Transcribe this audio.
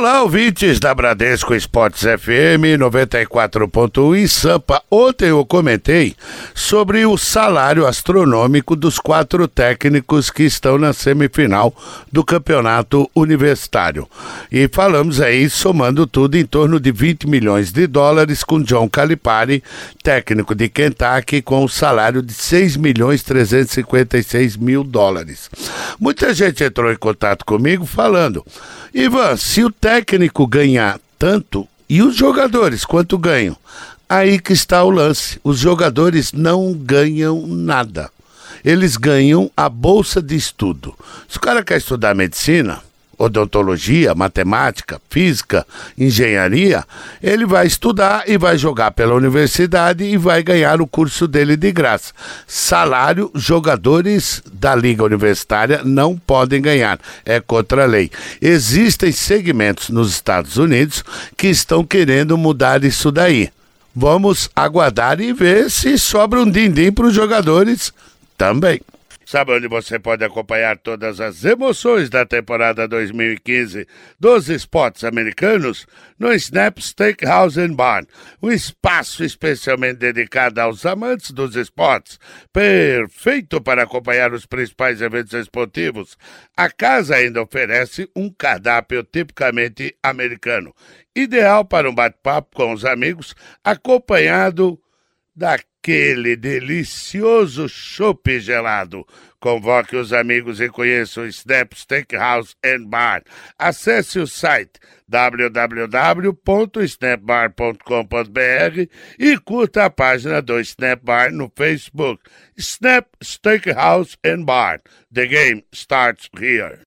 Olá, ouvintes da Bradesco Esportes FM 94.1 em Sampa. Ontem eu comentei sobre o salário astronômico dos quatro técnicos que estão na semifinal do campeonato universitário. E falamos aí, somando tudo, em torno de 20 milhões de dólares com John Calipari, técnico de Kentucky, com o salário de 6 milhões 356 mil dólares. Muita gente entrou em contato comigo falando, Ivan, se o o técnico ganhar tanto e os jogadores quanto ganham, aí que está o lance. Os jogadores não ganham nada. Eles ganham a bolsa de estudo. Se o cara quer estudar medicina, odontologia, matemática, física, engenharia, ele vai estudar e vai jogar pela universidade e vai ganhar o curso dele de graça. Salário, jogadores da Liga Universitária não podem ganhar, é contra a lei. Existem segmentos nos Estados Unidos que estão querendo mudar isso daí. Vamos aguardar e ver se sobra um din-din para os jogadores também. Sabe onde você pode acompanhar todas as emoções da temporada 2015 dos esportes americanos? No Snap Steakhouse and Barn, um espaço especialmente dedicado aos amantes dos esportes, perfeito para acompanhar os principais eventos esportivos. A casa ainda oferece um cardápio tipicamente americano, ideal para um bate-papo com os amigos, acompanhado daquele delicioso chopp gelado. Convoque os amigos e conheça o Snap Steakhouse and Bar. Acesse o site www.snapbar.com.br e curta a página do Snap Bar no Facebook. Snap Steakhouse and Bar. The game starts here.